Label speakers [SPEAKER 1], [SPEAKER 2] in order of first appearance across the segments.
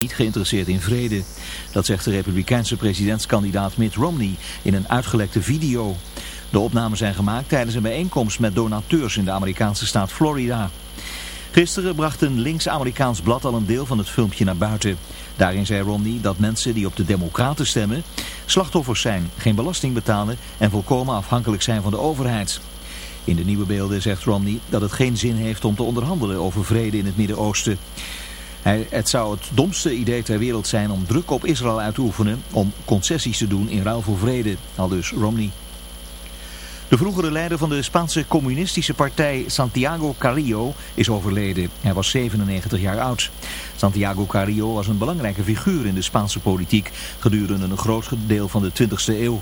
[SPEAKER 1] niet geïnteresseerd in vrede. Dat zegt de republikeinse presidentskandidaat Mitt Romney in een uitgelekte video. De opnamen zijn gemaakt tijdens een bijeenkomst met donateurs in de Amerikaanse staat Florida. Gisteren bracht een links-Amerikaans blad al een deel van het filmpje naar buiten. Daarin zei Romney dat mensen die op de democraten stemmen slachtoffers zijn, geen belasting betalen en volkomen afhankelijk zijn van de overheid. In de nieuwe beelden zegt Romney dat het geen zin heeft om te onderhandelen over vrede in het Midden-Oosten. Het zou het domste idee ter wereld zijn om druk op Israël uit te oefenen om concessies te doen in ruil voor vrede, al dus Romney. De vroegere leider van de Spaanse communistische partij Santiago Carrillo is overleden. Hij was 97 jaar oud. Santiago Carrillo was een belangrijke figuur in de Spaanse politiek gedurende een groot deel van de 20e eeuw.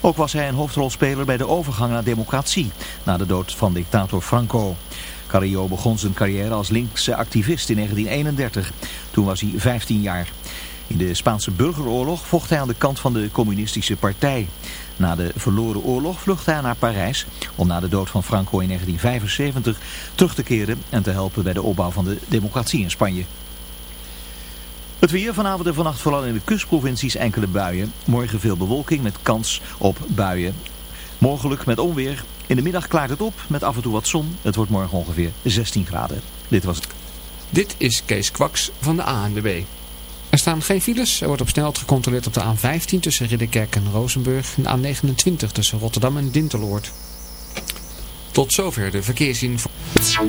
[SPEAKER 1] Ook was hij een hoofdrolspeler bij de overgang naar democratie na de dood van dictator Franco. Carrillo begon zijn carrière als linkse activist in 1931. Toen was hij 15 jaar. In de Spaanse burgeroorlog vocht hij aan de kant van de communistische partij. Na de verloren oorlog vluchtte hij naar Parijs om na de dood van Franco in 1975 terug te keren en te helpen bij de opbouw van de democratie in Spanje. Het weer vanavond en vannacht vooral in de kustprovincies enkele buien. Morgen veel bewolking met kans op buien. Mogelijk met onweer. In de middag klaart het op met af en toe wat zon. Het wordt morgen ongeveer 16 graden. Dit was het.
[SPEAKER 2] Dit is Kees Kwaks van de ANWB. Er staan geen files. Er wordt op snelheid gecontroleerd op de A15 tussen Ridderkerk en Rozenburg. En de A29 tussen Rotterdam en Dinteloord. Tot zover de verkeersinformatie.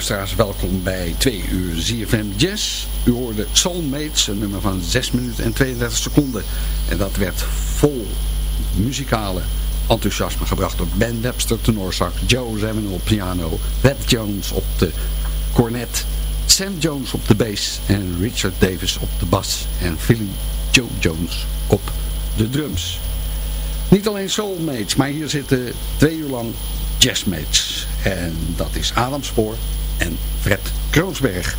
[SPEAKER 3] Luisteraars, welkom bij 2 uur ZFM Jazz. U hoorde Soulmates, een nummer van 6 minuten en 32 seconden. En dat werd vol muzikale enthousiasme gebracht door Ben Webster tenorzak, Joe Zawinul op piano, Red Jones op de cornet, Sam Jones op de bass en Richard Davis op de bas en Philly Joe Jones op de drums. Niet alleen soulmates, maar hier zitten twee uur lang jazzmates. En dat is Adam Spoor en Fred Kroonsberg.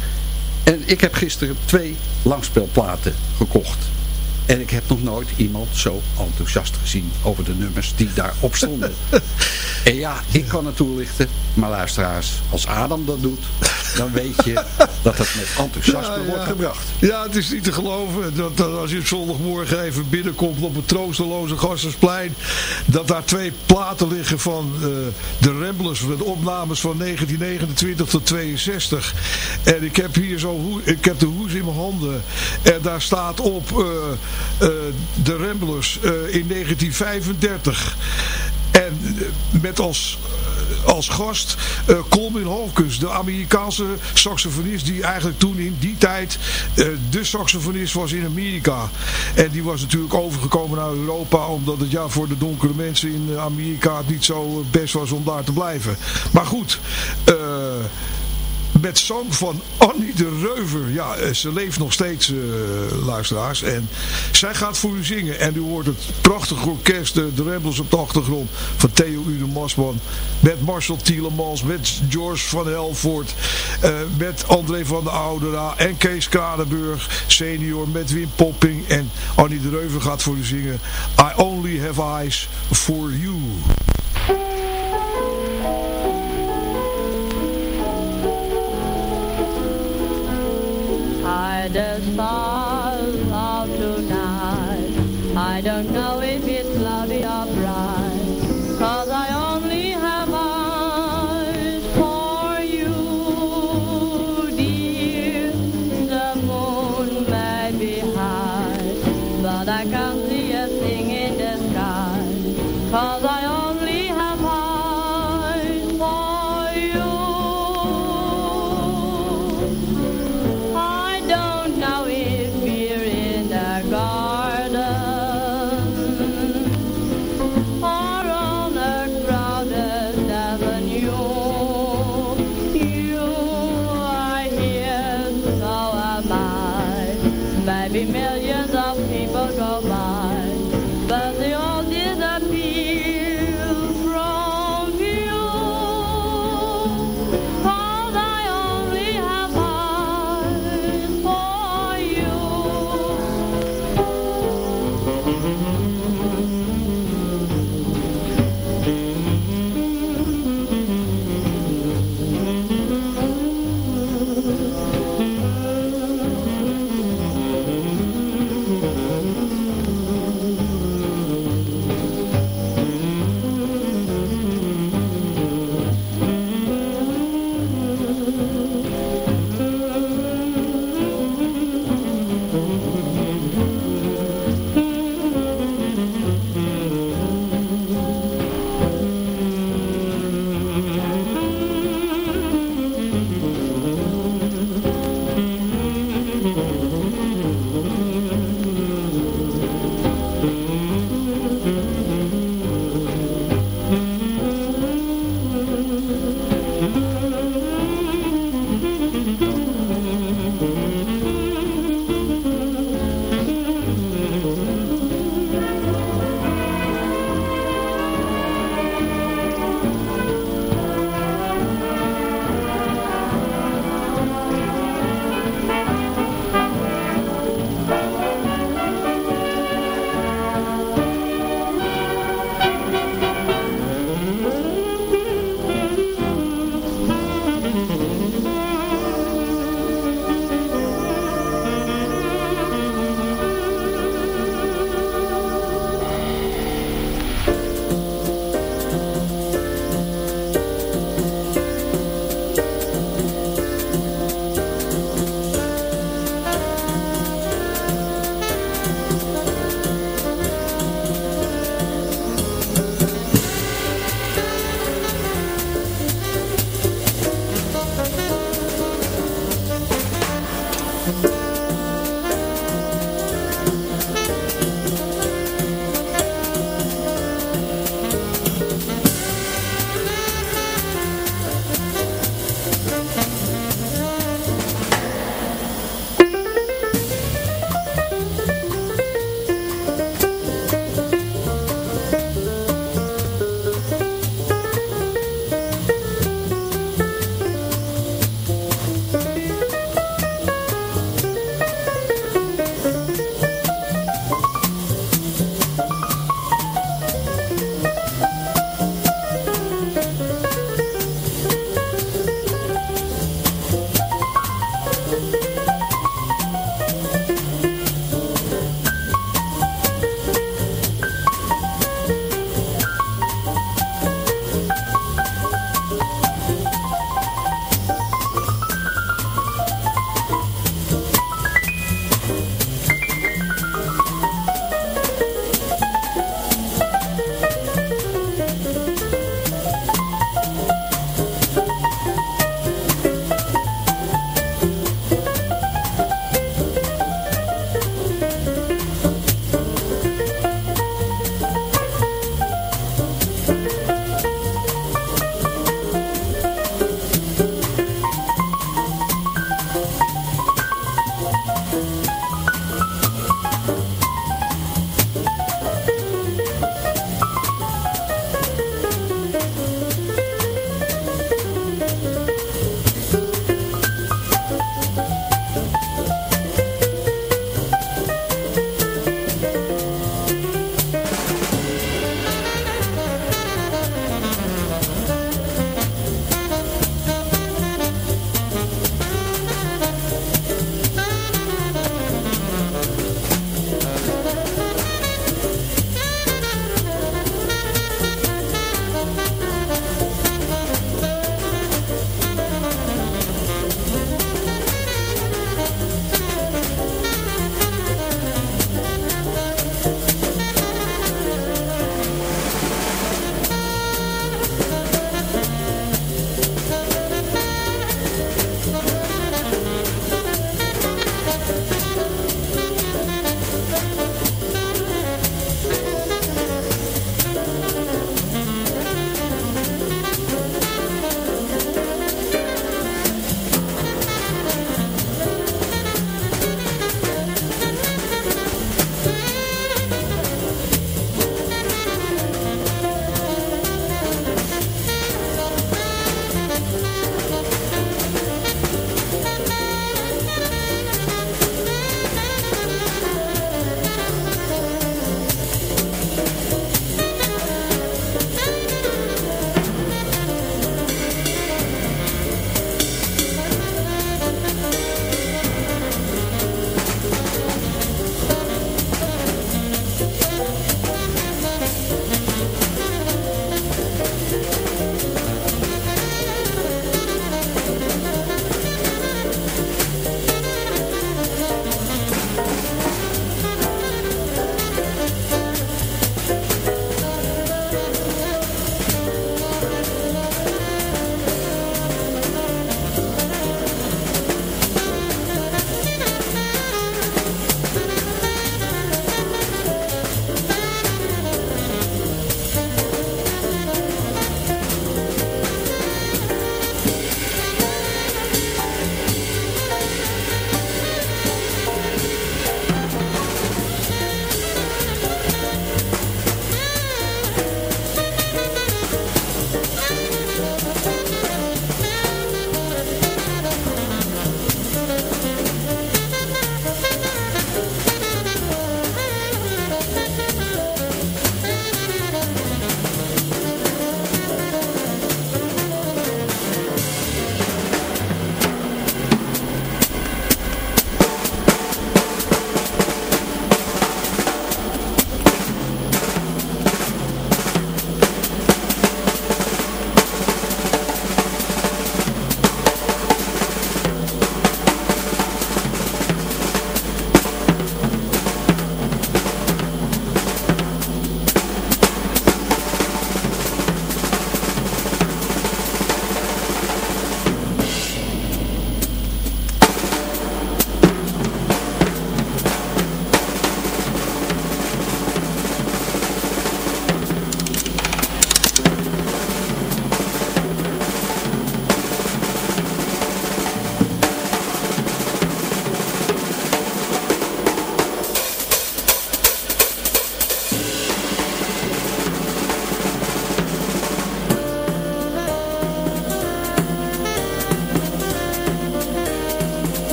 [SPEAKER 3] En ik heb gisteren twee langspeelplaten gekocht. En ik heb nog nooit iemand zo enthousiast gezien over de nummers die daarop stonden. en ja, ik kan het toelichten, maar luisteraars, als Adam dat doet, dan weet je dat het met enthousiasme wordt gebracht.
[SPEAKER 4] Ja, het is niet te geloven dat, dat, als je op zondagmorgen even binnenkomt op het troosteloze Gassersplein, dat daar twee platen liggen van uh, de Ramblers, de opnames van 1929 tot 62. En ik heb hier zo, ik heb de hoes in mijn handen en daar staat op... Uh, uh, de Ramblers in 1935. En met als, als gast uh, Colin Hawkins, de Amerikaanse saxofonist die eigenlijk toen in die tijd uh, de saxofonist was in Amerika. En die was natuurlijk overgekomen naar Europa omdat het ja voor de donkere mensen in Amerika niet zo best was om daar te blijven. Maar goed, uh, met zang van Annie de Reuver. Ja, eh, ze leeft nog steeds, uh, luisteraars. En zij gaat voor u zingen. En u hoort het prachtige orkest, de, de Rebels op de achtergrond. Van Theo Ude Masman. Met Marcel Tielemans. Met George van Helvoort. Uh, met André van der Oudera. En Kees Kranenburg senior. Met Wim Popping. En Annie de Reuver gaat voor u zingen. I only have eyes for you.
[SPEAKER 5] had a fall of tonight. I don't know if it's lovey or
[SPEAKER 4] Amen.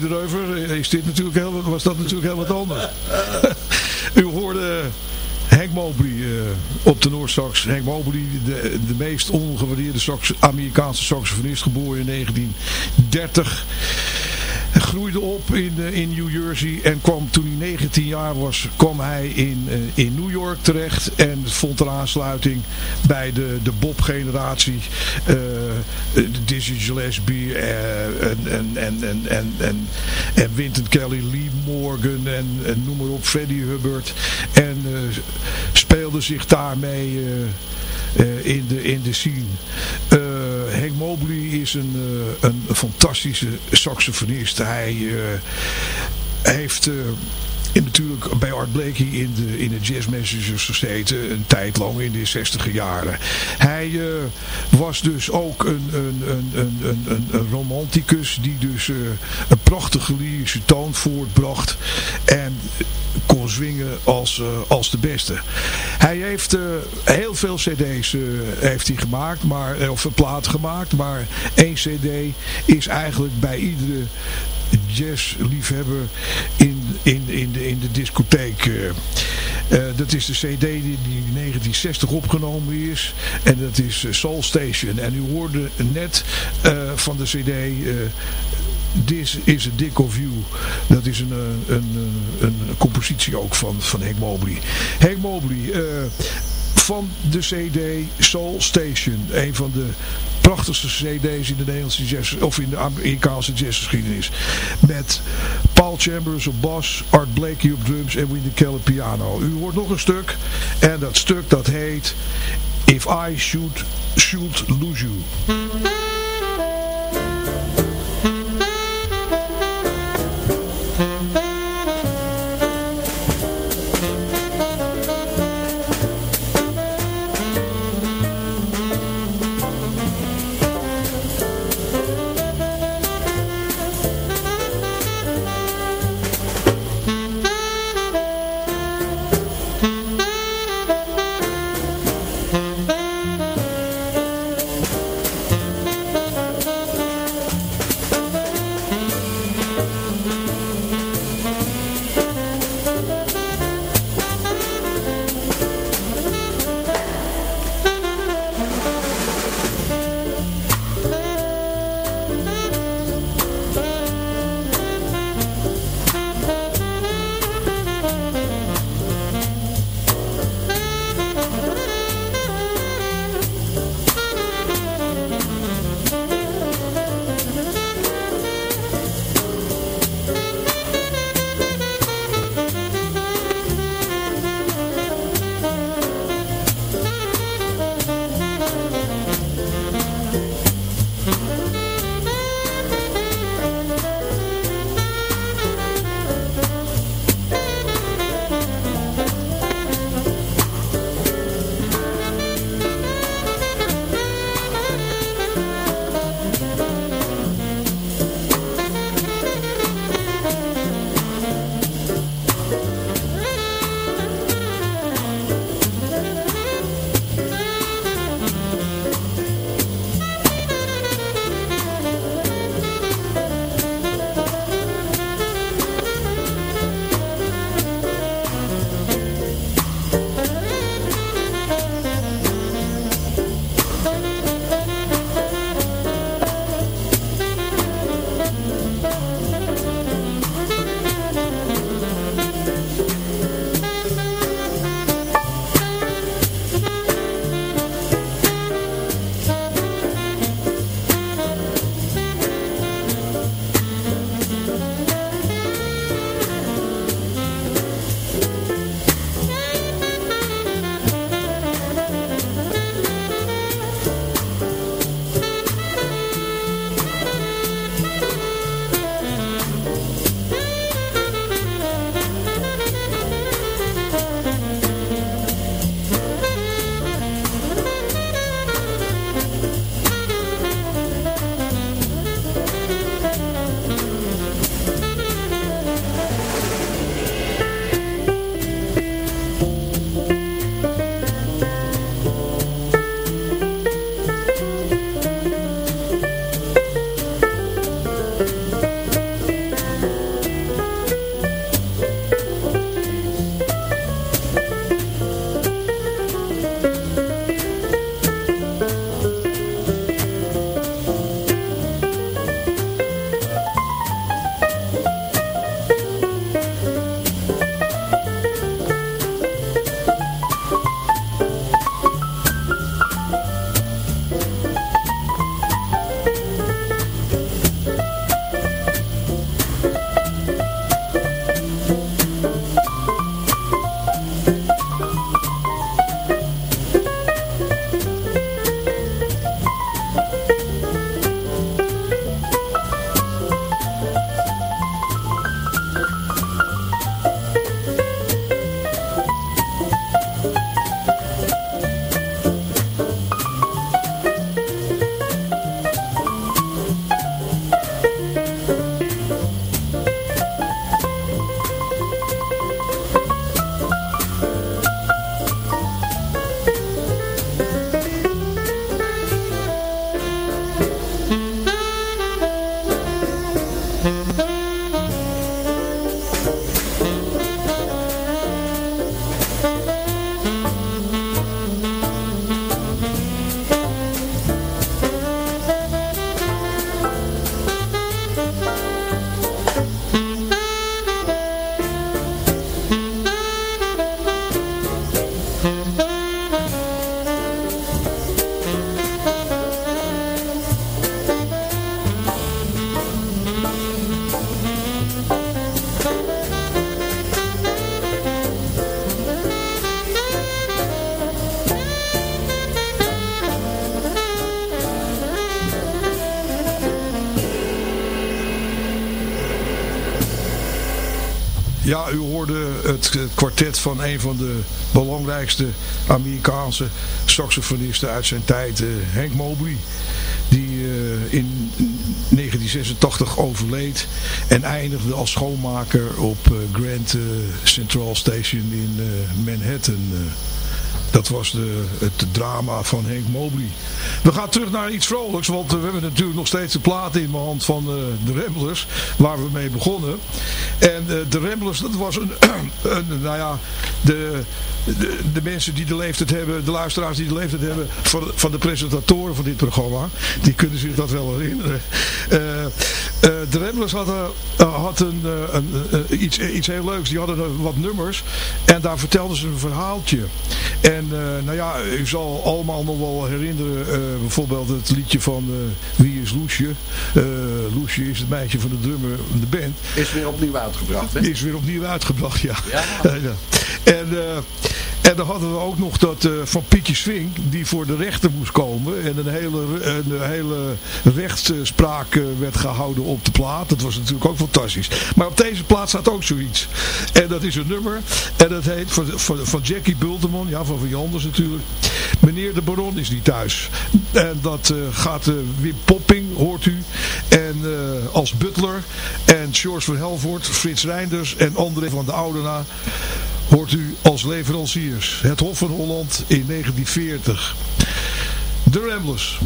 [SPEAKER 4] De Reuver is dit natuurlijk heel, was dat natuurlijk heel wat anders. U hoorde Hank Mobley uh, op de Noordsax. Hank Mobley, de, de meest ongewaardeerde sax, Amerikaanse saxofonist, geboren in 1930 groeide op in, uh, in New Jersey en kwam toen hij 19 jaar was, kwam hij in, in New York terecht en vond er aansluiting bij de, de Bob-generatie, Dizzy Gillespie en, en, en, en, en, en, en Wynton Kelly, Lee Morgan en, noem maar op, Freddie Hubbard en speelde zich daarmee in, de, in de scene. Hank Mobley is een, een fantastische saxofonist. Hij heeft... Natuurlijk bij Art Blakey in de, in de Jazz Messengers gezeten, een tijd lang in de 60 jaren. Hij uh, was dus ook een, een, een, een, een, een romanticus die dus uh, een prachtige lyrische toon voortbracht en kon zwingen als, als de beste. Hij heeft heel veel cd's heeft hij gemaakt, maar, of platen gemaakt, maar één cd is eigenlijk bij iedere jazzliefhebber in, in, in, de, in de discotheek. Uh, dat is de cd die, in 1960 opgenomen is. En dat is Soul Station. En u hoorde net van de cd... This is a Dick of You. Dat is een, een, een, een compositie ook van, van Hank Mobley. Hank Mobley... Uh, van de CD Soul Station. Een van de prachtigste cd's in de Nederlandse jazz, of in de Amerikaanse jazzgeschiedenis. Met Paul Chambers op bas, Art Blakey op drums en Wynton Keller piano. U hoort nog een stuk en dat stuk dat heet If I Should, should Lose You. Ja, u hoorde het, kwartet van een van de belangrijkste Amerikaanse saxofonisten uit zijn tijd, uh, Hank Mobley. Die uh, in 1986 overleed en eindigde als schoonmaker op Grand Central Station in Manhattan. Dat was de, het drama van Henk Mobley. We gaan terug naar iets vrolijks, want we hebben natuurlijk nog steeds de platen in mijn hand van uh, de Ramblers, waar we mee begonnen. En uh, de Ramblers, dat was een, een nou ja, de, de, de, mensen die de leeftijd hebben, de luisteraars die de leeftijd hebben van, van de presentatoren van dit programma, die kunnen zich dat wel herinneren. Uh, de Ramblers hadden, had een, een, iets, iets heel leuks, die hadden wat nummers en daar vertelden ze een verhaaltje. En uh, nou ja, u zal allemaal nog wel herinneren, uh, bijvoorbeeld het liedje van uh, Wie is Loesje? Loesje is het meisje van de drummer van de band.
[SPEAKER 3] Is weer opnieuw uitgebracht, hè?
[SPEAKER 4] Is weer opnieuw uitgebracht, ja.
[SPEAKER 3] ja.
[SPEAKER 4] en... En dan hadden we ook nog dat uh, van Pietje Swing, die voor de rechter moest komen. En een hele, een hele rechtspraak uh, werd gehouden op de plaat. Dat was natuurlijk ook fantastisch. Maar op deze plaat staat ook zoiets. En dat is een nummer. En dat heet van, van, Jackie Bulteman, ja, van Van natuurlijk. Meneer de Baron is niet thuis. En dat uh, gaat Wim Popping, hoort u. En als butler. En George van Helvoort, Frits Reinders en André van de Oudena hoort u als leveranciers. Het Hof van Holland in 1940. De Ramblers.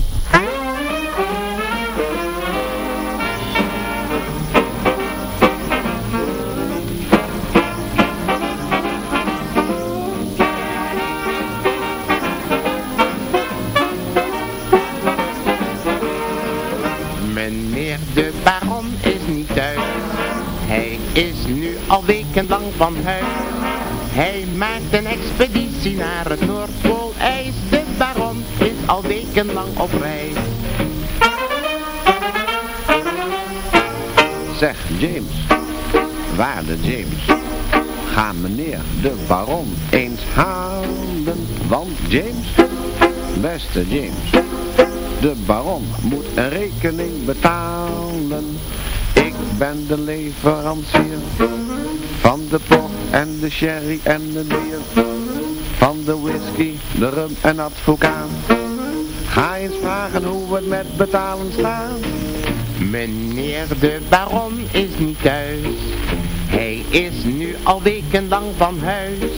[SPEAKER 6] Meneer de baron is niet thuis. Hij is nu al wekenlang van huis. Expeditie naar het Noordpoolijs. De baron is al wekenlang op reis.
[SPEAKER 7] Zeg James, waarde James, ga meneer de baron eens halen. Want James, beste James, de baron moet een rekening betalen. Ik ben de leverancier van de port en de sherry en de bier. Van de whisky, de rum en advocaat. Ga eens vragen hoe het met betalen staat.
[SPEAKER 6] Meneer de baron is niet thuis. Hij is nu al wekenlang van huis.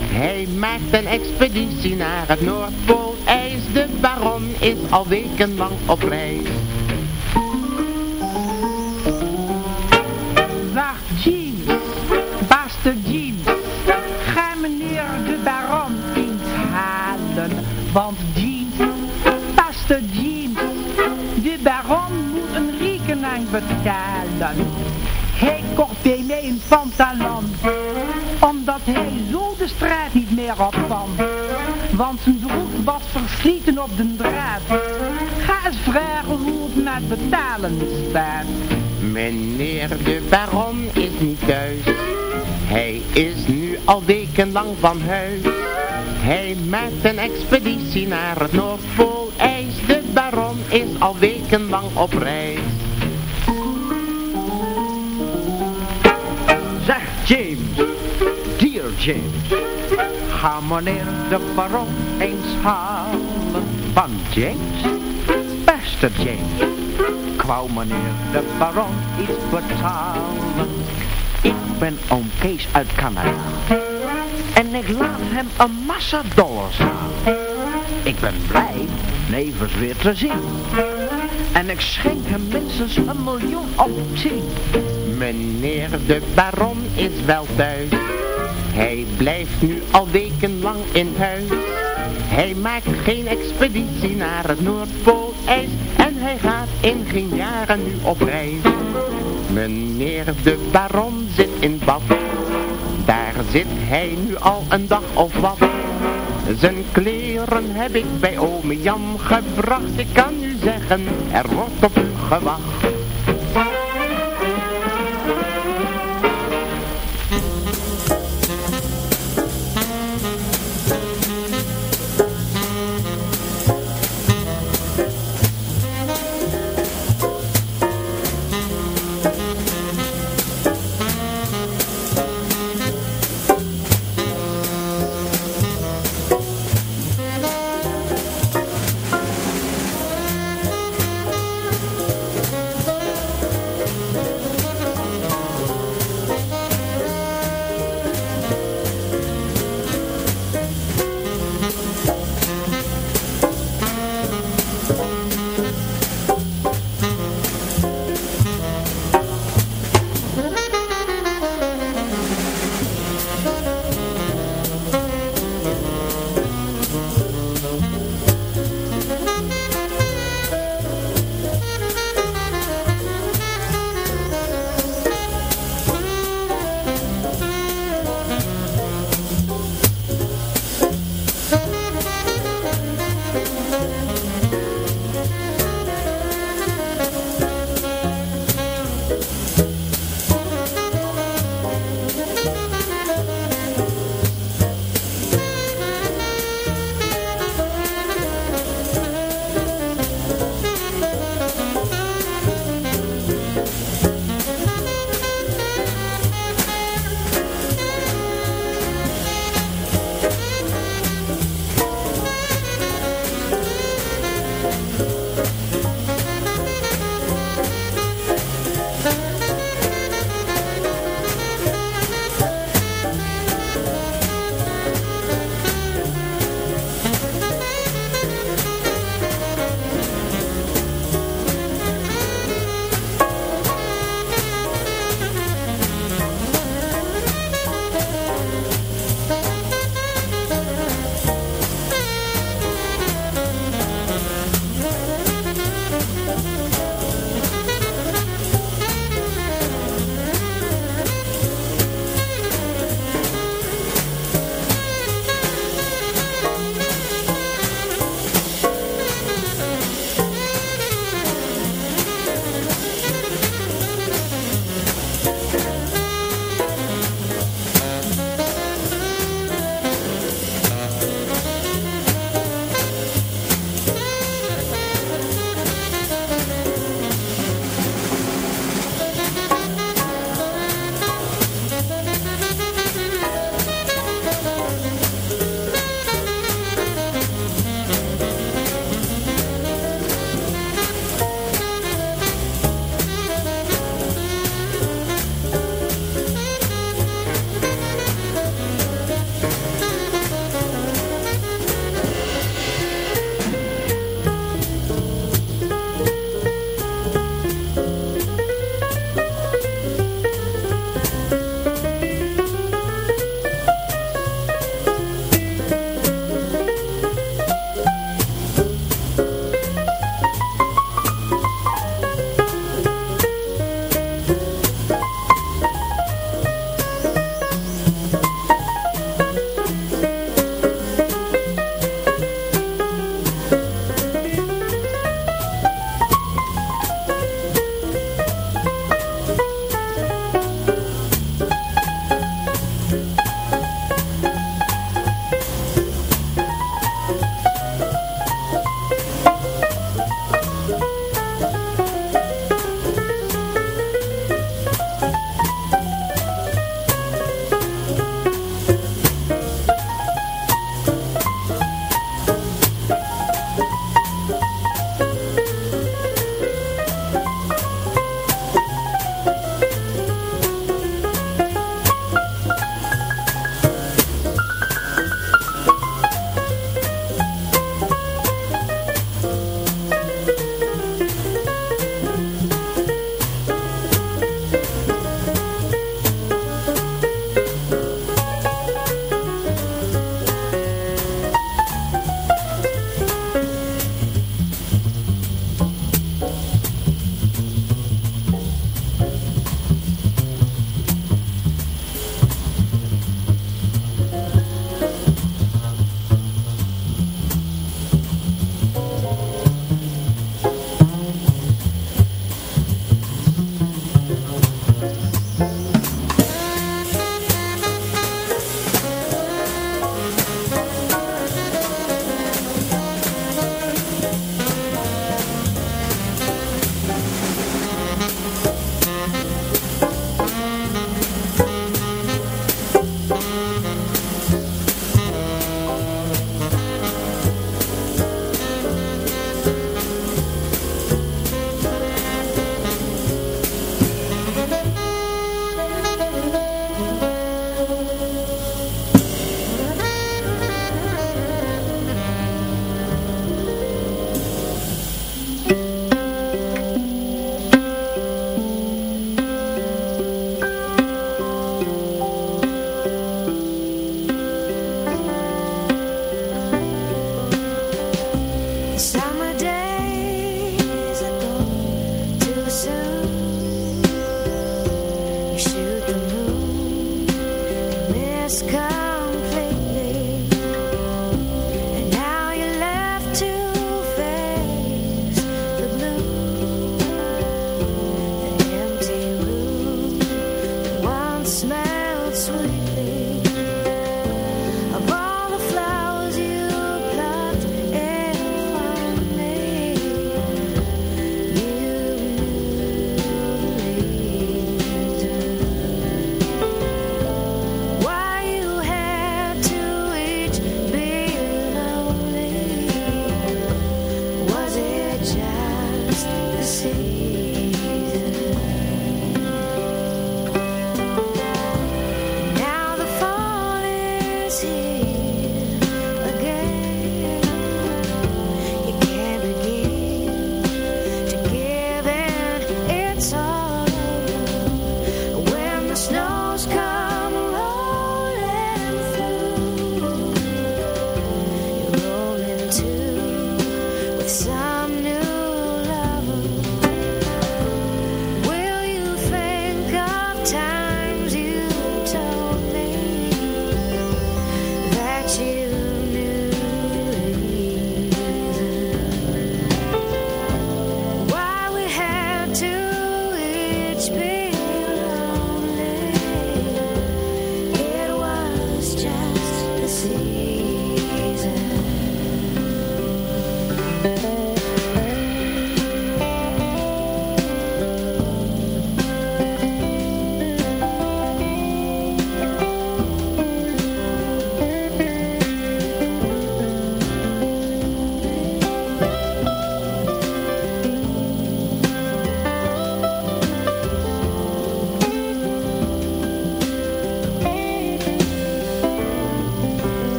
[SPEAKER 6] Hij maakt een expeditie naar het Noordpoolijs. De baron is al wekenlang op reis.
[SPEAKER 8] Want Jean, beste Jean. De baron moet een rekening betalen. Hij bij mij een pantalon. Omdat hij zo de straat niet meer op kan. Want zijn broek was versleten op de draad. Ga eens vragen hoe het met betalen staat.
[SPEAKER 6] Meneer de baron is niet thuis. Hij is nu al wekenlang van huis. Hij maakt een expeditie naar het Noordpoolijs. De baron is al wekenlang op reis.
[SPEAKER 9] Zeg James, dear James, ga meneer de baron eens halen. Van James, beste James, wou meneer de baron iets betalen. Ik ben oom Kees uit Canada. En ik laat hem een massa dollars aan. Ik ben blij nevens weer te zien. En ik schenk hem minstens een miljoen op tien.
[SPEAKER 6] Meneer de baron is wel thuis. Hij blijft nu al wekenlang in huis. Hij maakt geen expeditie naar het Noordpoolijs. En hij gaat in geen jaren nu op reis. Meneer de baron zit in bad. Zit hij nu al een dag of wat. Zijn kleren heb ik bij ome Jan gebracht. Ik kan u zeggen, er wordt op u gewacht.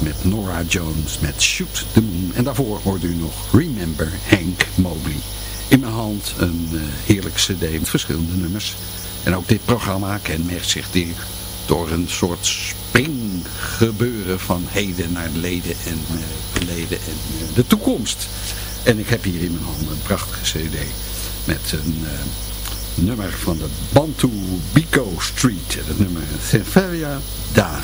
[SPEAKER 10] Met Nora Jones met Shoot the Moon. En daarvoor hoorde u nog Remember Hank Mobley. In mijn hand een uh, heerlijk cd met verschillende nummers. En ook dit programma kenmerkt zich door een soort springgebeuren van heden naar leden en uh, verleden en uh, de toekomst. En ik heb hier in mijn hand een prachtige cd met een nummer van de Bantu Biko Street. Het nummer Seferia Da.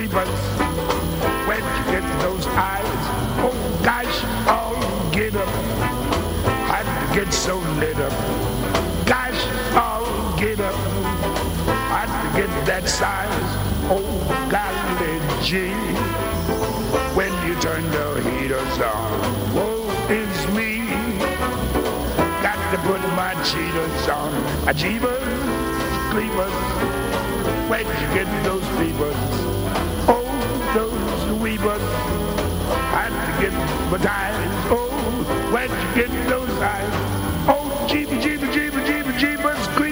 [SPEAKER 11] Creepers. Where'd you get those eyes? Oh gosh, oh get up. How'd you get so lit up? Gosh, oh get up. How'd you get that size? Oh golly gee. When you turn the heaters on, woe is me. Got to put my cheaters on. A jeebers, creepers. Where'd you get those peepers? Oh, those weepers. Had to get my ties. Oh, where'd you get those eyes? Oh, jeeba, jeeba, jeeba, jeeba, jeebers, creepers.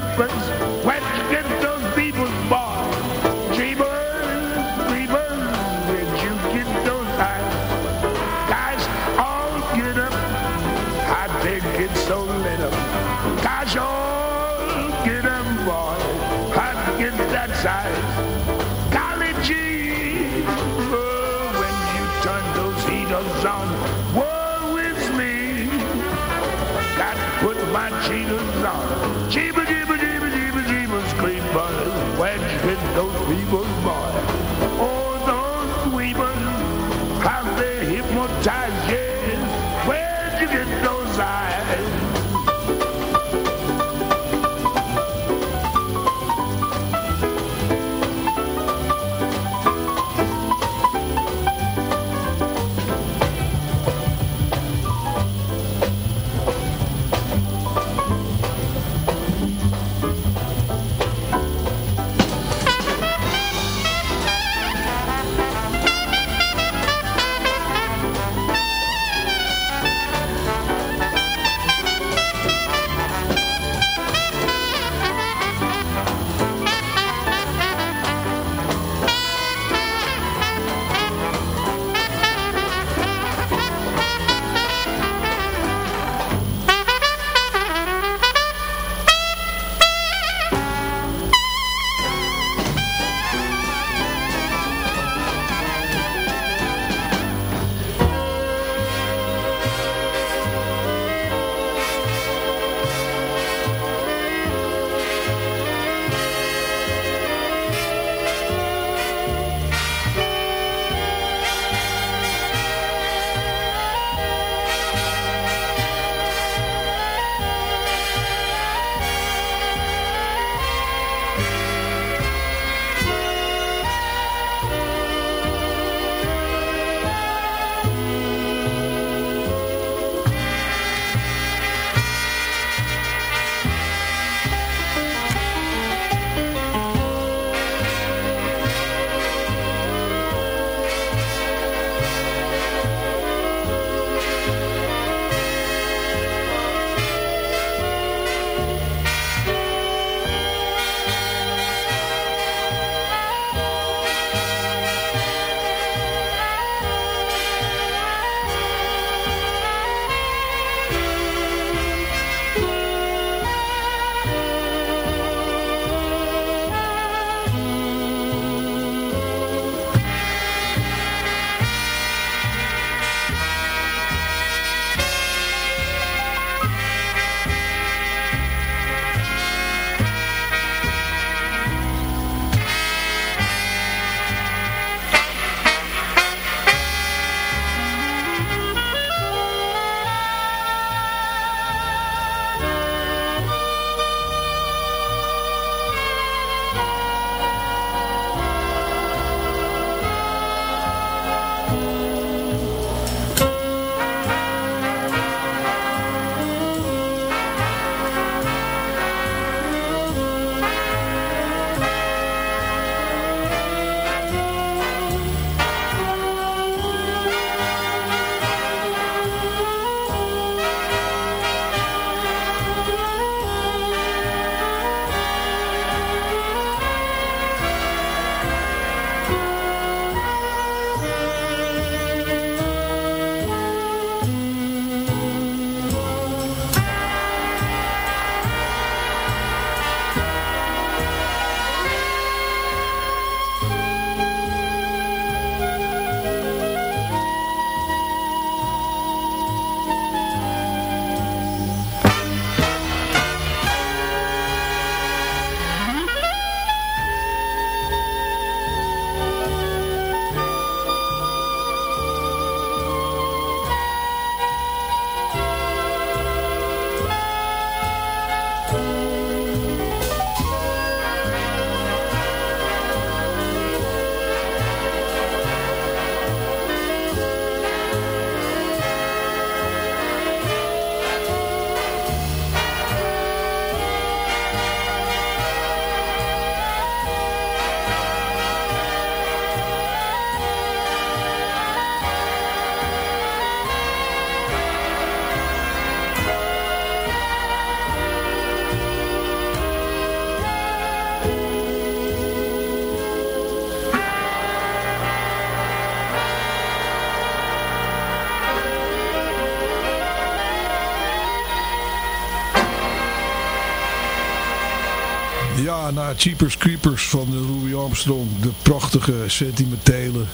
[SPEAKER 12] Ja, na Cheapers Creepers van de Louis Armstrong. De prachtige, sentimentele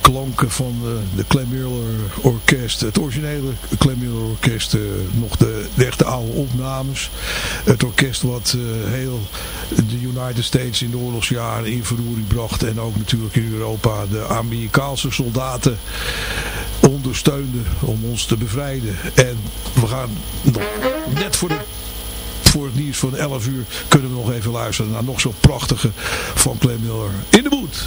[SPEAKER 12] klanken van de, de Clem Miller Orkest. Het originele Clem Miller Orkest. eh, nog de, de echte oude opnames. Het orkest wat eh, heel de United States in de oorlogsjaren in verroering bracht. En ook natuurlijk in Europa de Amerikaanse soldaten ondersteunde om ons te bevrijden. En we gaan nog net voor de voor het nieuws van 11 uur kunnen we nog even luisteren naar nog zo'n prachtige van Clem Miller. In de boot.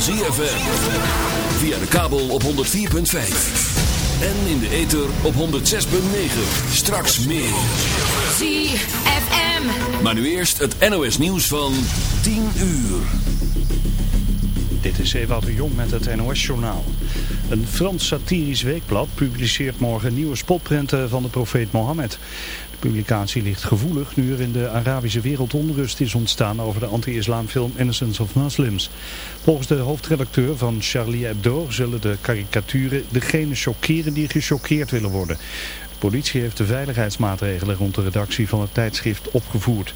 [SPEAKER 13] Van ZFM. Via de kabel op 104.5. En in de ether op 106.9. Straks meer.
[SPEAKER 14] ZFM.
[SPEAKER 13] Maar nu eerst het NOS nieuws van 10 uur.
[SPEAKER 15] Dit is Ewout de Jong met het NOS-journaal. Een Frans satirisch weekblad publiceert morgen nieuwe spotprenten van de profeet Mohammed. De publicatie ligt gevoelig nu er in de Arabische wereld onrust is ontstaan over de anti-islamfilm Innocence of Muslims. Volgens de hoofdredacteur van Charlie Hebdo zullen de karikaturen degene chockeren die gechoqueerd willen worden. De politie heeft de veiligheidsmaatregelen rond de redactie van het tijdschrift opgevoerd.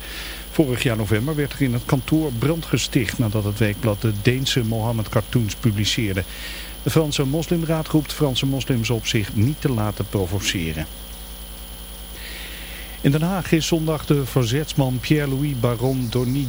[SPEAKER 15] Vorig jaar november werd er in het kantoor brand gesticht nadat het weekblad de Deense Mohammed-cartoons publiceerde. De Franse Moslimraad roept Franse moslims op zich niet te laten provoceren. In Den Haag is zondag de verzetsman Pierre-Louis Baron Dorny